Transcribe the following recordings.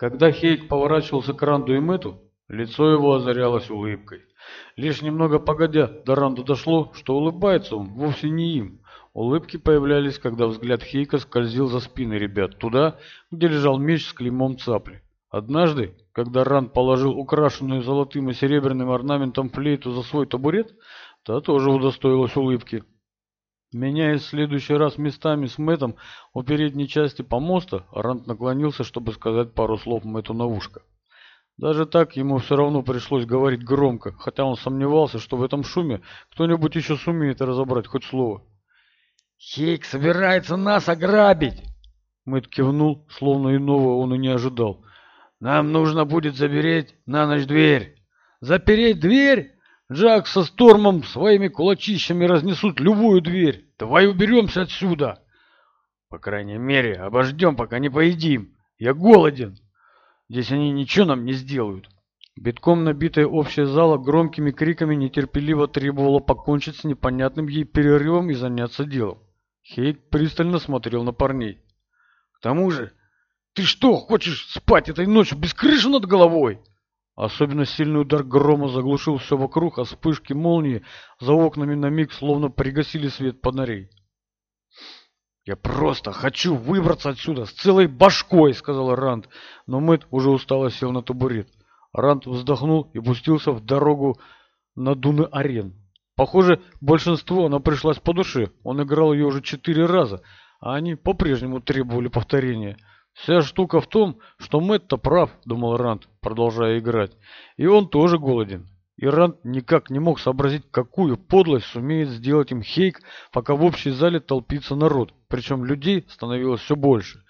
Когда Хейк поворачивался к Ранду и Мэту, лицо его озарялось улыбкой. Лишь немного погодя, до Ранду дошло, что улыбается он вовсе не им. Улыбки появлялись, когда взгляд Хейка скользил за спины ребят, туда, где лежал меч с клеймом цапли. Однажды, когда Ранд положил украшенную золотым и серебряным орнаментом флейту за свой табурет, та тоже удостоилась улыбки. Меняясь в следующий раз местами с Мэттом у передней части помоста, Рант наклонился, чтобы сказать пару слов Мэтту на ушко. Даже так ему все равно пришлось говорить громко, хотя он сомневался, что в этом шуме кто-нибудь еще сумеет разобрать хоть слово. «Хейк собирается нас ограбить!» Мэтт кивнул, словно иного он и не ожидал. «Нам нужно будет забереть на ночь дверь». «Запереть дверь?» Джак со Стормом своими кулачищами разнесут любую дверь. Давай уберемся отсюда. По крайней мере, обождем, пока не поедим. Я голоден. Здесь они ничего нам не сделают. Битком набитая общая зала громкими криками нетерпеливо требовала покончить с непонятным ей перерывом и заняться делом. Хейк пристально смотрел на парней. К тому же, ты что, хочешь спать этой ночью без крыши над головой? Особенно сильный удар грома заглушил все вокруг, а вспышки молнии за окнами на миг словно пригасили свет фонарей. «Я просто хочу выбраться отсюда с целой башкой!» — сказал Ранд, но Мэтт уже устало сел на табурет. Ранд вздохнул и пустился в дорогу на Дуны-Арен. Похоже, большинство она пришлась по душе. Он играл ее уже четыре раза, а они по-прежнему требовали повторения. «Вся штука в том, что Мэтт-то прав», — думал Ранд, продолжая играть. «И он тоже голоден». И Ранд никак не мог сообразить, какую подлость сумеет сделать им Хейк, пока в общей зале толпится народ. Причем людей становилось все больше.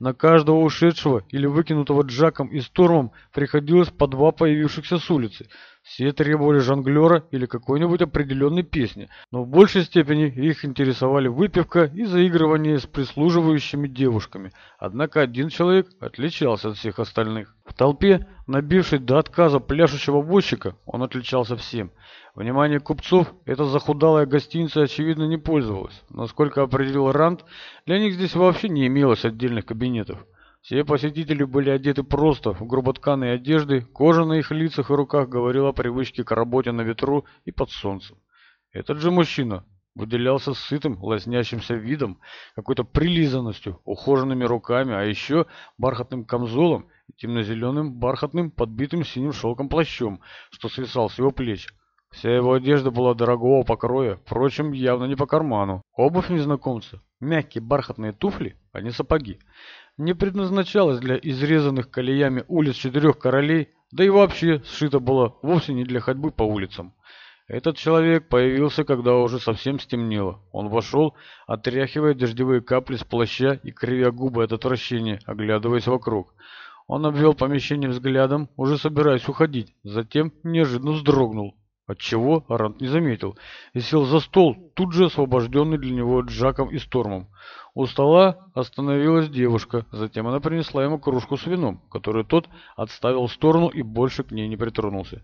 На каждого ушедшего или выкинутого Джаком и Стормом приходилось по два появившихся с улицы. Все требовали жонглера или какой-нибудь определенной песни, но в большей степени их интересовали выпивка и заигрывание с прислуживающими девушками. Однако один человек отличался от всех остальных. В толпе, набившей до отказа пляшущего возчика, он отличался всем. Внимание купцов эта захудалая гостиница, очевидно, не пользовалась. Насколько определил Ранд, для них здесь вообще не имелось отдельных кабинетов. Все посетители были одеты просто, в груботканые одежды, кожа на их лицах и руках говорила о привычке к работе на ветру и под солнцем. Этот же мужчина выделялся сытым, лоснящимся видом, какой-то прилизанностью, ухоженными руками, а еще бархатным камзолом и темно-зеленым бархатным подбитым синим шелком плащом, что свисал с его плеч. Вся его одежда была дорогого покроя, впрочем, явно не по карману. Обувь незнакомца, мягкие бархатные туфли, а не сапоги не предназначалась для изрезанных колеями улиц четырех королей, да и вообще сшита была вовсе не для ходьбы по улицам. Этот человек появился, когда уже совсем стемнело. Он вошел, отряхивая дождевые капли с плаща и кривя губы от отвращения, оглядываясь вокруг. Он обвел помещение взглядом, уже собираясь уходить, затем неожиданно вздрогнул. Отчего? Арант не заметил. И сел за стол, тут же освобожденный для него Джаком и Стормом. У стола остановилась девушка, затем она принесла ему кружку с вином, которую тот отставил в сторону и больше к ней не притронулся.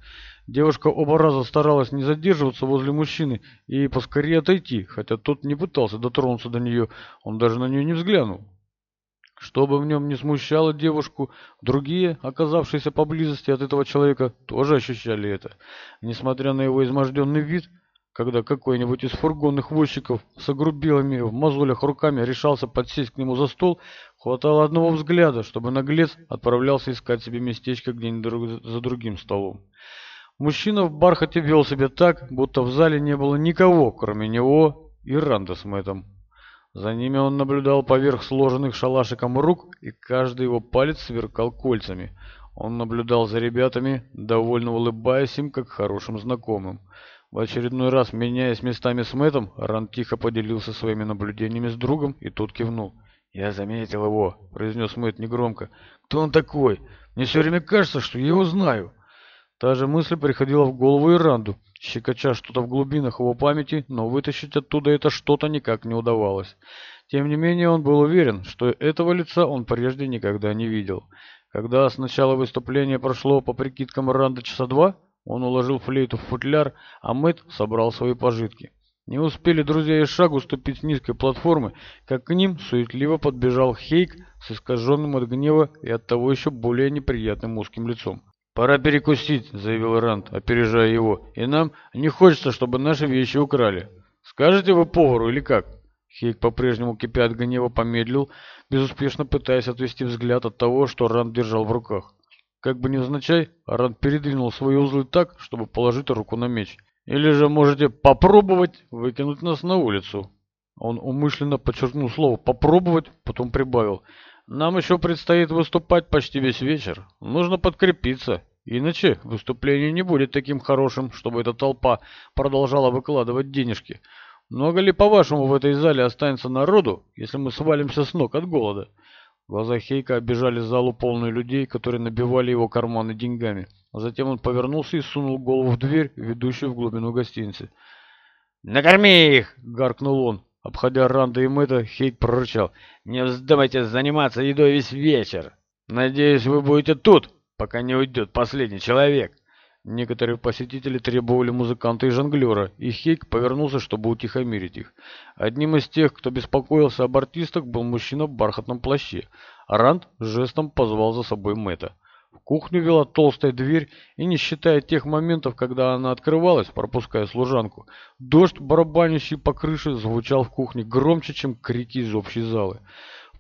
Девушка оба раза старалась не задерживаться возле мужчины и поскорее отойти, хотя тот не пытался дотронуться до нее, он даже на нее не взглянул чтобы в нем не смущало девушку, другие, оказавшиеся поблизости от этого человека, тоже ощущали это. Несмотря на его изможденный вид, когда какой-нибудь из фургонных возчиков с огрубелыми в мозолях руками решался подсесть к нему за стол, хватало одного взгляда, чтобы наглец отправлялся искать себе местечко где-нибудь за другим столом. Мужчина в бархате вел себя так, будто в зале не было никого, кроме него и Ранда с Мэттом. За ними он наблюдал поверх сложенных шалашиком рук, и каждый его палец сверкал кольцами. Он наблюдал за ребятами, довольно улыбаясь им, как хорошим знакомым. В очередной раз, меняясь местами с Мэттом, Ран тихо поделился своими наблюдениями с другом, и тот кивнул. «Я заметил его», — произнес Мэтт негромко. «Кто он такой? Мне все время кажется, что я его знаю». Та щекоча что-то в глубинах его памяти, но вытащить оттуда это что-то никак не удавалось. Тем не менее, он был уверен, что этого лица он прежде никогда не видел. Когда с начала выступления прошло, по прикидкам Ранда, часа два, он уложил флейту в футляр, а Мэтт собрал свои пожитки. Не успели друзья и шагу ступить с низкой платформы, как к ним суетливо подбежал Хейк с искаженным от гнева и от того еще более неприятным узким лицом. «Пора перекусить», — заявил Ранд, опережая его, — «и нам не хочется, чтобы наши вещи украли. Скажете вы повару или как?» Хейк, по-прежнему кипя от гнева, помедлил, безуспешно пытаясь отвести взгляд от того, что Ранд держал в руках. Как бы невзначай, Ранд передвинул свои узлы так, чтобы положить руку на меч. «Или же можете попробовать выкинуть нас на улицу». Он умышленно подчеркнул слово «попробовать», потом прибавил. «Нам еще предстоит выступать почти весь вечер. Нужно подкрепиться». Иначе выступление не будет таким хорошим, чтобы эта толпа продолжала выкладывать денежки. Много ли, по-вашему, в этой зале останется народу, если мы свалимся с ног от голода?» Глаза Хейка обижали залу полную людей, которые набивали его карманы деньгами. А затем он повернулся и сунул голову в дверь, ведущую в глубину гостиницы. «Накорми их!» — гаркнул он. Обходя Ранда и Мэтта, Хейк прорычал. «Не вздумайте заниматься едой весь вечер! Надеюсь, вы будете тут!» пока не уйдет последний человек. Некоторые посетители требовали музыканта и жонглера, и Хейк повернулся, чтобы утихомирить их. Одним из тех, кто беспокоился об артистах, был мужчина в бархатном плаще. Ранд жестом позвал за собой Мэтта. В кухню вела толстая дверь, и не считая тех моментов, когда она открывалась, пропуская служанку, дождь, барабанящий по крыше, звучал в кухне громче, чем крики из общей залы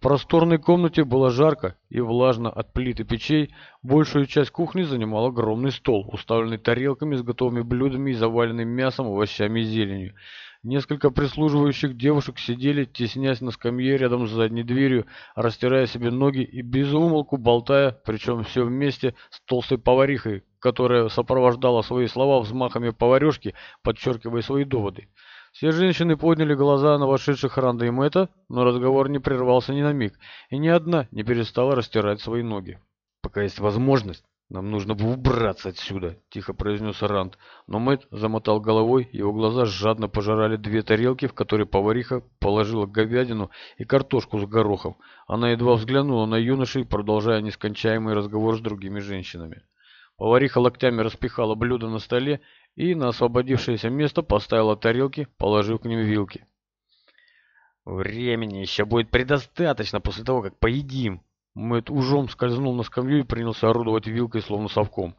просторной комнате было жарко и влажно от плиты печей. Большую часть кухни занимал огромный стол, уставленный тарелками с готовыми блюдами и заваленным мясом, овощами и зеленью. Несколько прислуживающих девушек сидели, теснясь на скамье рядом с задней дверью, растирая себе ноги и без умолку болтая, причем все вместе с толстой поварихой, которая сопровождала свои слова взмахами поварешки, подчеркивая свои доводы. Все женщины подняли глаза на вошедших Ранда и Мэтта, но разговор не прервался ни на миг, и ни одна не перестала растирать свои ноги. «Пока есть возможность, нам нужно бы убраться отсюда», — тихо произнес Ранд. Но Мэтт замотал головой, его глаза жадно пожирали две тарелки, в которые повариха положила говядину и картошку с горохом. Она едва взглянула на юношей, продолжая нескончаемый разговор с другими женщинами. Повариха локтями распихала блюдо на столе и на освободившееся место поставила тарелки, положив к ним вилки. «Времени еще будет предостаточно после того, как поедим!» Мэтт ужом скользнул на скамью и принялся орудовать вилкой, словно совком.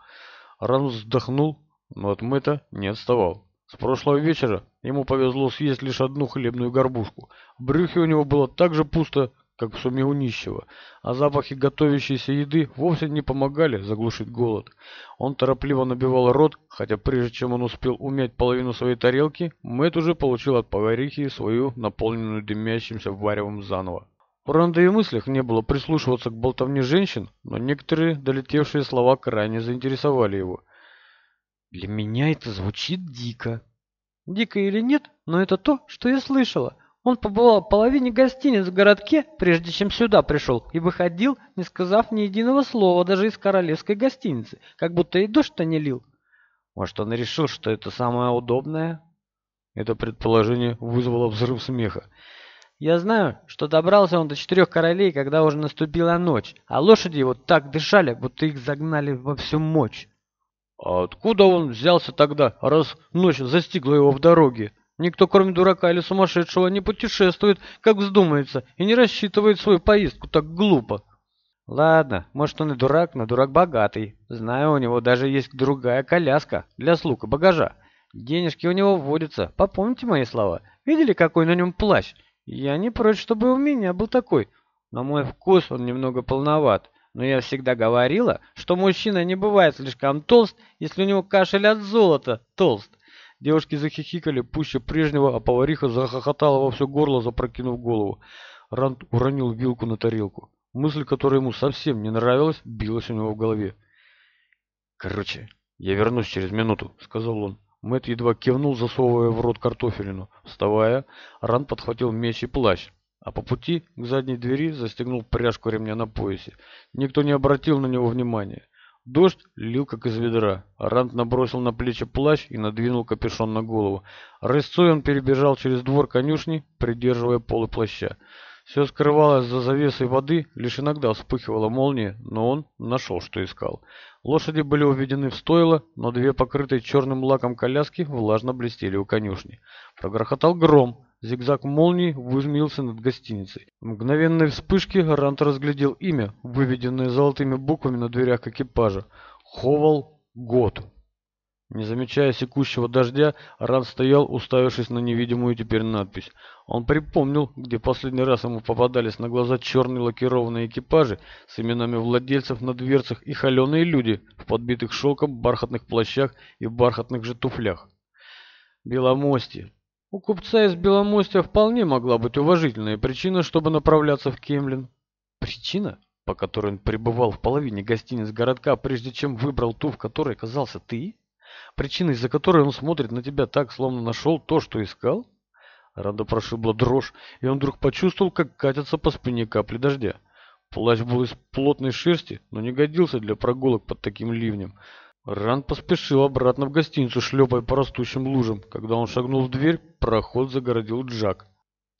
Ранус вздохнул, но от Мэтта не отставал. С прошлого вечера ему повезло съесть лишь одну хлебную горбушку. В брюхе у него было так же пусто, как в сумме у нищего, а запахи готовящейся еды вовсе не помогали заглушить голод. Он торопливо набивал рот, хотя прежде чем он успел умять половину своей тарелки, Мэтт уже получил от поварихи свою, наполненную дымящимся варевом заново. У Ранда и мыслях не было прислушиваться к болтовне женщин, но некоторые долетевшие слова крайне заинтересовали его. «Для меня это звучит дико», Дико или нет, но это то, что я слышала. Он побывал в половине гостиниц в городке, прежде чем сюда пришел, и выходил, не сказав ни единого слова даже из королевской гостиницы, как будто и дождь-то не лил. Может, он решил, что это самое удобное? Это предположение вызвало взрыв смеха. Я знаю, что добрался он до четырех королей, когда уже наступила ночь, а лошади его так дышали, будто их загнали во всю мощь. А откуда он взялся тогда, раз ночь застигла его в дороге? Никто, кроме дурака или сумасшедшего, не путешествует, как вздумается, и не рассчитывает свою поездку так глупо. Ладно, может, он и дурак, но дурак богатый. Знаю, у него даже есть другая коляска для слуг и багажа. Денежки у него вводятся, попомните мои слова. Видели, какой на нем плащ? Я не прочь, чтобы у меня был такой. На мой вкус он немного полноват. Но я всегда говорила, что мужчина не бывает слишком толст, если у него кашель от золота толст. Девушки захихикали, пуще прежнего, а повариха захохотала во все горло, запрокинув голову. Ранд уронил вилку на тарелку. Мысль, которая ему совсем не нравилась, билась у него в голове. «Короче, я вернусь через минуту», — сказал он. Мэт едва кивнул, засовывая в рот картофелину. Вставая, Ранд подхватил меч и плащ, а по пути к задней двери застегнул пряжку ремня на поясе. Никто не обратил на него внимания. Дождь лил, как из ведра. Рант набросил на плечи плащ и надвинул капюшон на голову. Рысцой он перебежал через двор конюшни, придерживая полы плаща. Все скрывалось за завесой воды, лишь иногда вспыхивала молния, но он нашел, что искал. Лошади были уведены в стойло, но две покрытые черным лаком коляски влажно блестели у конюшни. Прогрохотал гром, Зигзаг молнии вызмился над гостиницей. В мгновенной вспышке Гарант разглядел имя, выведенное золотыми буквами на дверях экипажа. Ховал Год. Не замечая секущего дождя, Ран стоял, уставившись на невидимую теперь надпись. Он припомнил, где последний раз ему попадались на глаза черные лакированные экипажи с именами владельцев на дверцах и холеные люди в подбитых шелком бархатных плащах и бархатных же туфлях. Беломости. У купца из Беломостя вполне могла быть уважительная причина, чтобы направляться в Кемлин. Причина, по которой он пребывал в половине гостиниц городка, прежде чем выбрал ту, в которой оказался ты? Причина, из-за которой он смотрит на тебя так, словно нашел то, что искал? Рада прошибла дрожь, и он вдруг почувствовал, как катятся по спине капли дождя. Плащ был из плотной шерсти, но не годился для прогулок под таким ливнем. Ран поспешил обратно в гостиницу, шлепая по растущим лужам. Когда он шагнул в дверь, проход загородил Джак.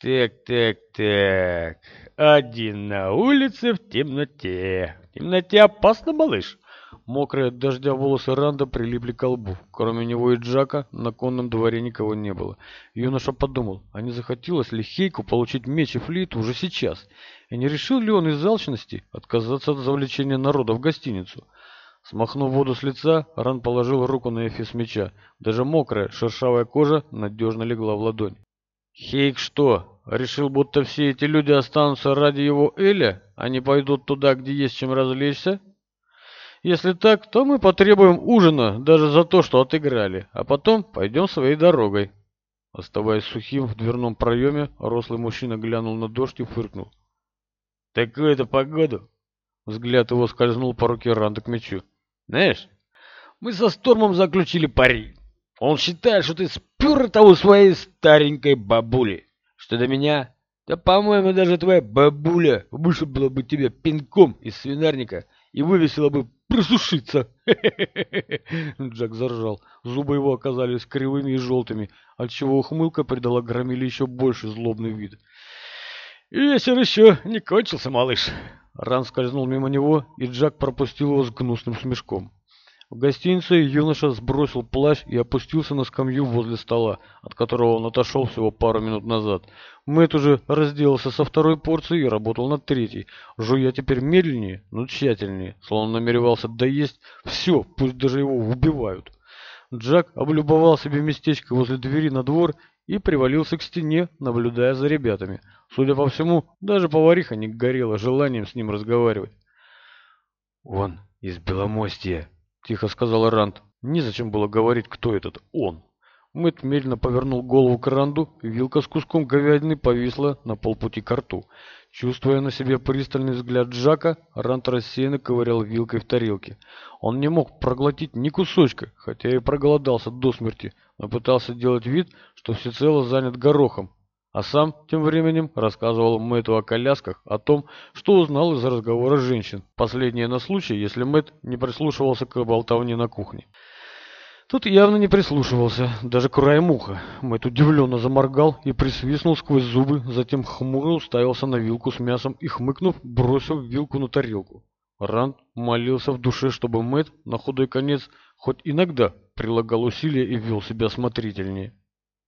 «Так, так, так... Один на улице в темноте. В темноте опасно, малыш!» Мокрые от дождя волосы Ранда прилипли к лбу. Кроме него и Джака на конном дворе никого не было. Юноша подумал, а не захотелось ли Хейку получить меч и флейт уже сейчас? И не решил ли он из алчности отказаться от завлечения народа в гостиницу? Смахнув воду с лица, Ран положил руку на эфес меча. Даже мокрая, шершавая кожа надежно легла в ладонь. «Хейк что, решил, будто все эти люди останутся ради его Эля? Они а пойдут туда, где есть чем развлечься?» Если так, то мы потребуем ужина даже за то, что отыграли, а потом пойдем своей дорогой». Оставаясь сухим в дверном проеме, рослый мужчина глянул на дождь и фыркнул. «Такую-то погоду!» Взгляд его скользнул по руке Ранда к мечу. Знаешь, мы со Стормом заключили пари. Он считает, что ты спюрта у своей старенькой бабули. Что до меня, да, по-моему, даже твоя бабуля вышибла бы тебя пинком из свинарника и вывесила бы просушиться. Джек заржал. Зубы его оказались кривыми и желтыми, отчего ухмылка придала громиле еще больше злобный вид. И «Вечер еще не кончился, малыш. Ран скользнул мимо него, и Джак пропустил его с гнусным смешком. В гостинице юноша сбросил плащ и опустился на скамью возле стола, от которого он отошел всего пару минут назад. Мэтт уже разделался со второй порцией и работал над третьей, жуя теперь медленнее, но тщательнее, словно намеревался доесть все, пусть даже его убивают. Джак облюбовал себе местечко возле двери на двор и привалился к стене, наблюдая за ребятами. Судя по всему, даже повариха не горела желанием с ним разговаривать. «Он из Беломостия», — тихо сказал Рант. Незачем было говорить, кто этот «он». Мэтт медленно повернул голову к Ранду, вилка с куском говядины повисла на полпути к рту. Чувствуя на себе пристальный взгляд Джака, Ранд рассеянно ковырял вилкой в тарелке. Он не мог проглотить ни кусочка, хотя и проголодался до смерти, но пытался делать вид, что всецело занят горохом. А сам, тем временем, рассказывал Мэтту о колясках, о том, что узнал из разговора женщин. Последнее на случай, если Мэтт не прислушивался к болтовне на кухне. Тот явно не прислушивался, даже краем уха. Мэтт удивленно заморгал и присвистнул сквозь зубы, затем хмуро уставился на вилку с мясом и, хмыкнув, бросил вилку на тарелку. Ранд молился в душе, чтобы Мэтт на худой конец хоть иногда прилагал усилия и вел себя осмотрительнее.